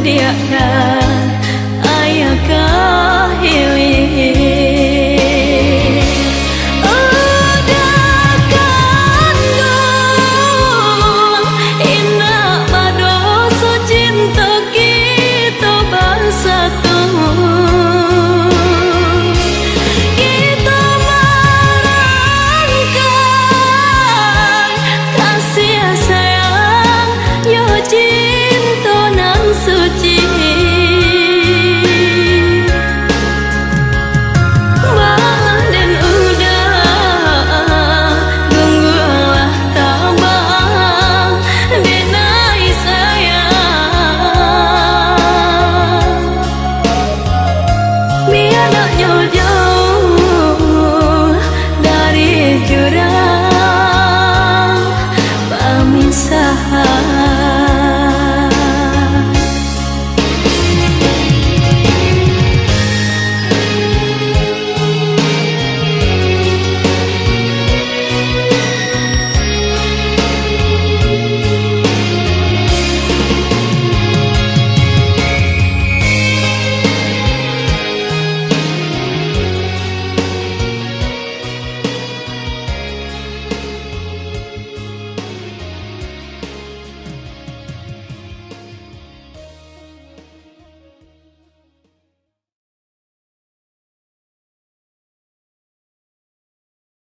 dia kan